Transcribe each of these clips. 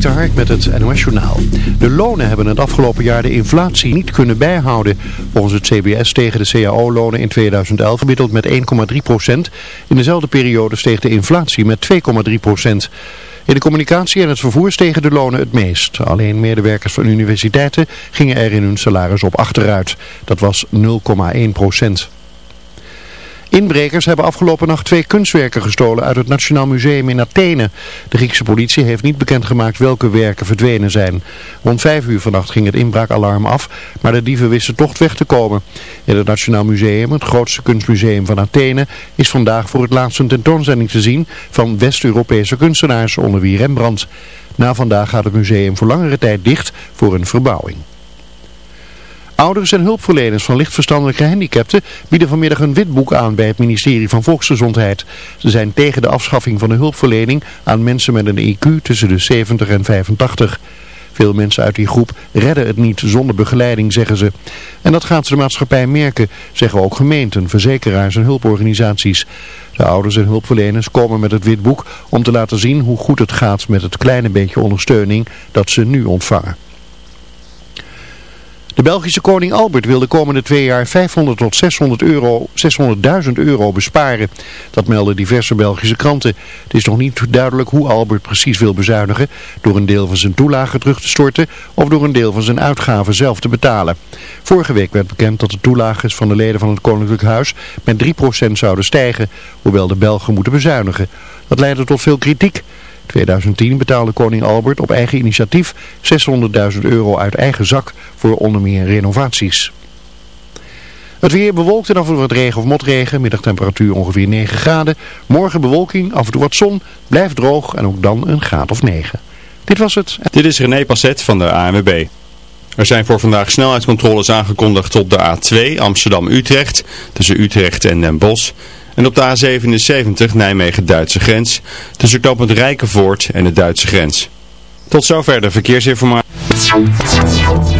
Dik Hark met het NOS Journaal. De lonen hebben het afgelopen jaar de inflatie niet kunnen bijhouden. Volgens het CBS tegen de CAO-lonen in 2011 gemiddeld met 1,3% In dezelfde periode steeg de inflatie met 2,3% In de communicatie en het vervoer stegen de lonen het meest. Alleen medewerkers van universiteiten gingen er in hun salaris op achteruit. Dat was 0,1 Inbrekers hebben afgelopen nacht twee kunstwerken gestolen uit het Nationaal Museum in Athene. De Griekse politie heeft niet bekendgemaakt welke werken verdwenen zijn. Rond vijf uur vannacht ging het inbraakalarm af, maar de dieven wisten toch weg te komen. In het Nationaal Museum, het grootste kunstmuseum van Athene, is vandaag voor het laatst een tentoonstelling te zien van West-Europese kunstenaars onder wie Rembrandt. Na vandaag gaat het museum voor langere tijd dicht voor een verbouwing. Ouders en hulpverleners van lichtverstandelijke gehandicapten bieden vanmiddag een witboek aan bij het ministerie van Volksgezondheid. Ze zijn tegen de afschaffing van de hulpverlening aan mensen met een IQ tussen de 70 en 85. Veel mensen uit die groep redden het niet zonder begeleiding, zeggen ze. En dat gaat de maatschappij merken, zeggen ook gemeenten, verzekeraars en hulporganisaties. De ouders en hulpverleners komen met het witboek om te laten zien hoe goed het gaat met het kleine beetje ondersteuning dat ze nu ontvangen. De Belgische koning Albert wil de komende twee jaar 500 tot 600 euro, 600.000 euro besparen. Dat melden diverse Belgische kranten. Het is nog niet duidelijk hoe Albert precies wil bezuinigen. Door een deel van zijn toelagen terug te storten of door een deel van zijn uitgaven zelf te betalen. Vorige week werd bekend dat de toelagen van de leden van het Koninklijk Huis met 3% zouden stijgen. Hoewel de Belgen moeten bezuinigen. Dat leidde tot veel kritiek. 2010 betaalde koning Albert op eigen initiatief 600.000 euro uit eigen zak voor onder meer renovaties. Het weer bewolkt en af en toe wat regen of motregen. Middagtemperatuur ongeveer 9 graden. Morgen bewolking, af en toe wat zon. Blijft droog en ook dan een graad of 9. Dit was het. Dit is René Passet van de ANWB. Er zijn voor vandaag snelheidscontroles aangekondigd op de A2 Amsterdam-Utrecht. Tussen Utrecht en Den Bosch. En op de A77 Nijmegen-Duitse grens tussen knooppunt Rijkenvoort en de Duitse grens. Tot zover de verkeersinformatie.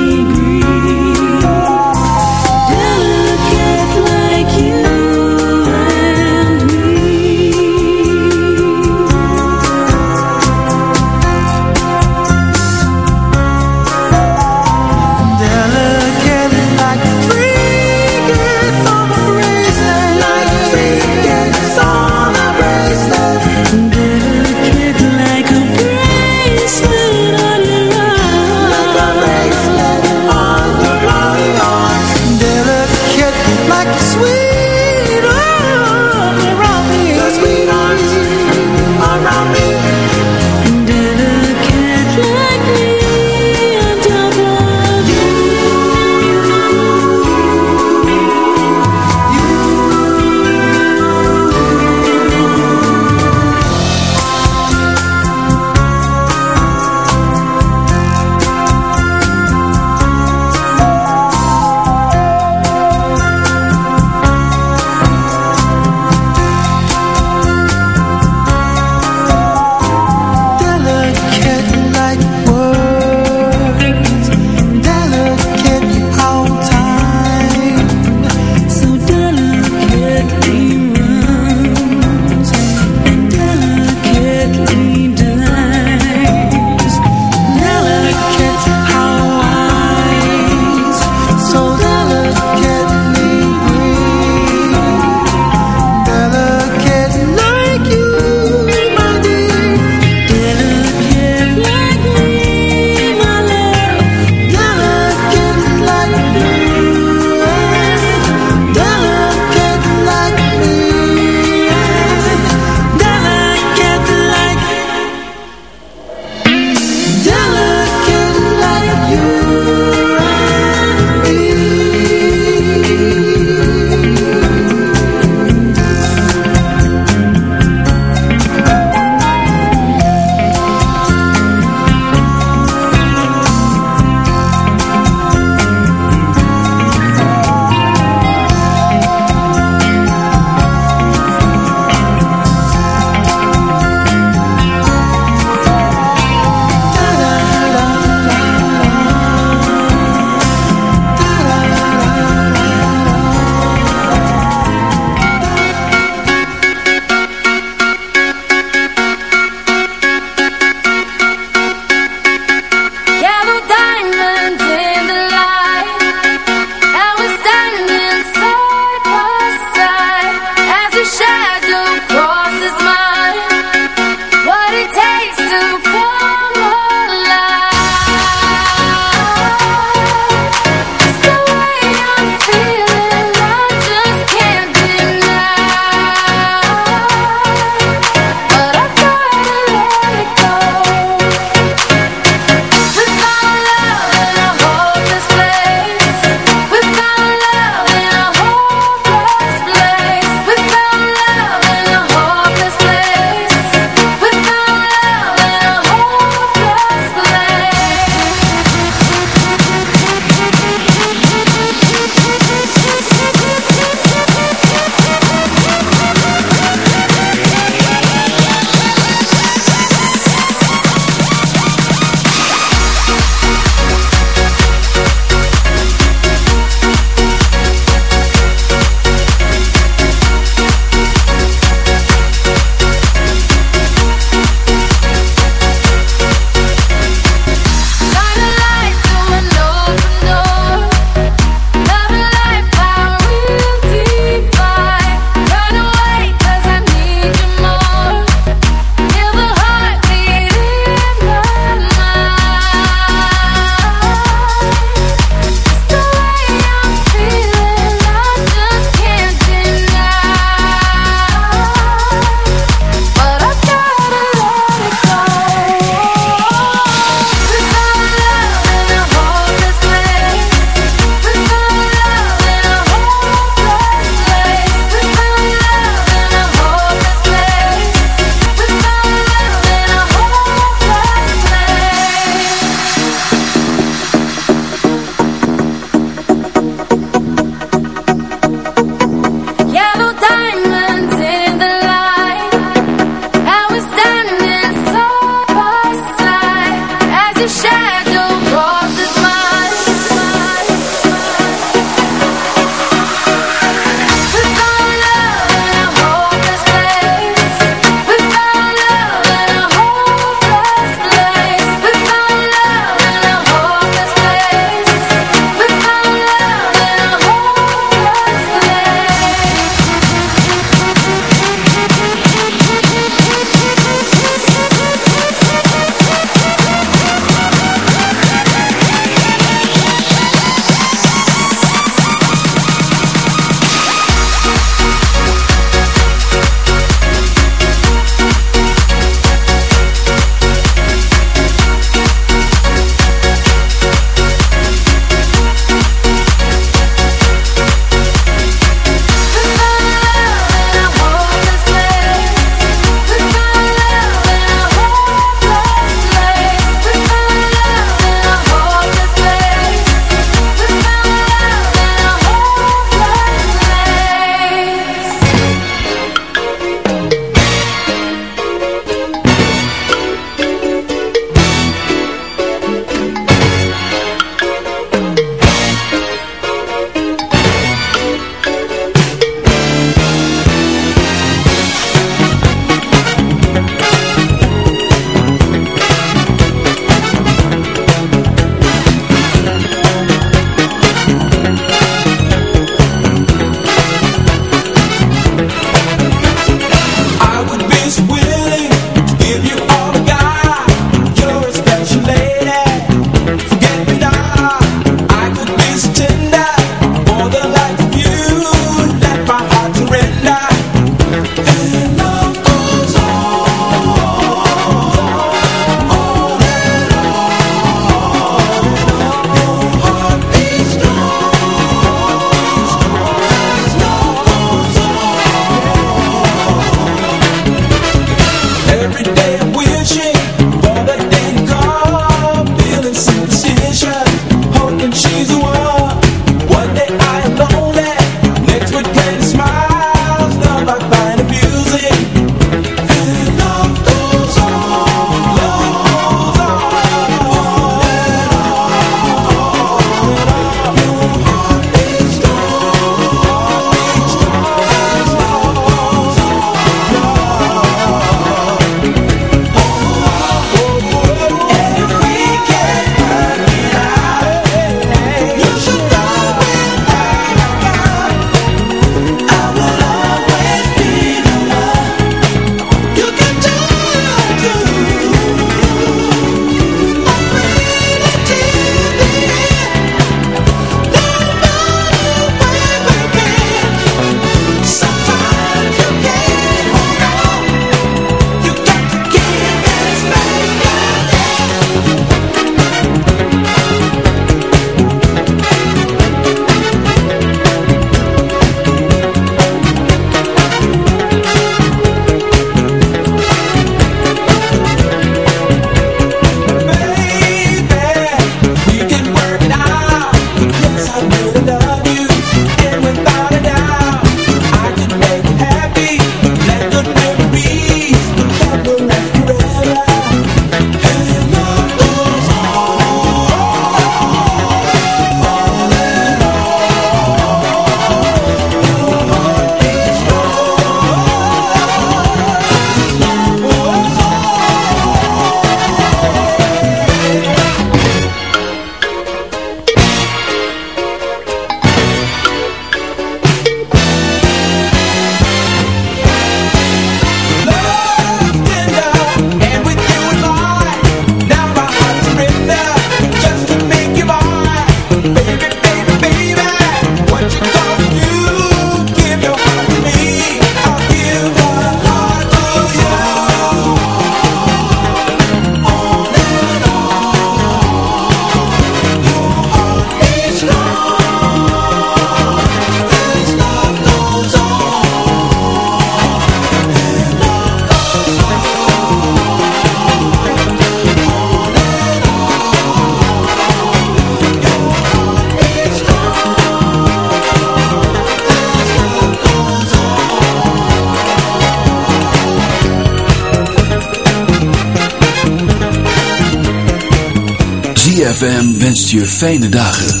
ZFM wenst je fijne dagen.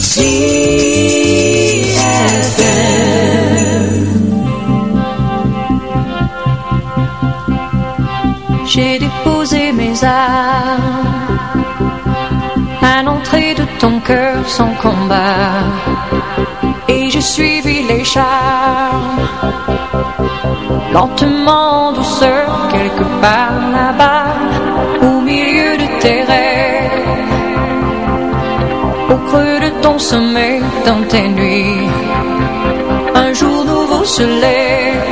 J'ai déposé mes armes à l'entrée de ton cœur sans combat. Et j'ai suivi les charmes, lentement, en douceur, quelque part dans tes nuits. Un jour nouveau se lève,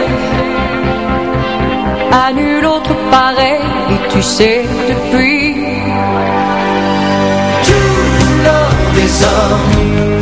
à nul autre pareil, et tu sais depuis des hommes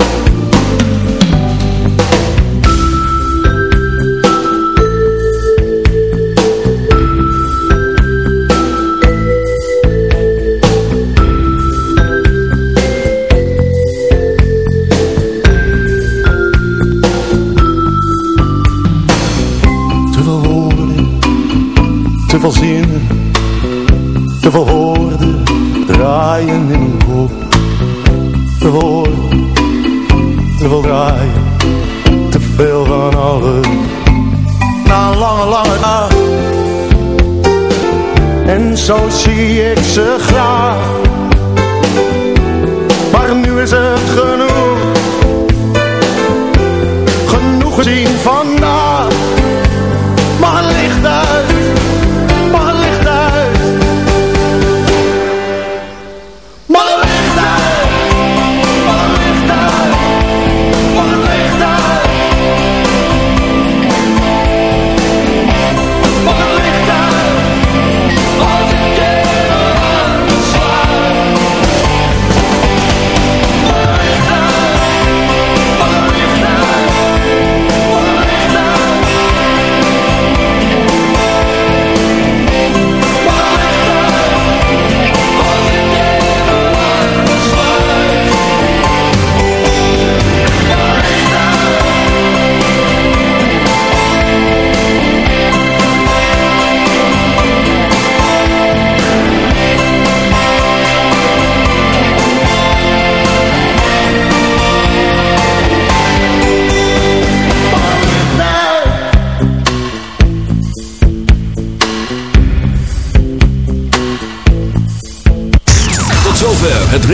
Veel zinnen, te veel draaien in mijn kop. Te veel woorden, te veel draaien, te veel van alles. Na een lange, lange dag. En zo zie ik ze graag. Maar nu is het genoeg. Genoeg gezien vandaag.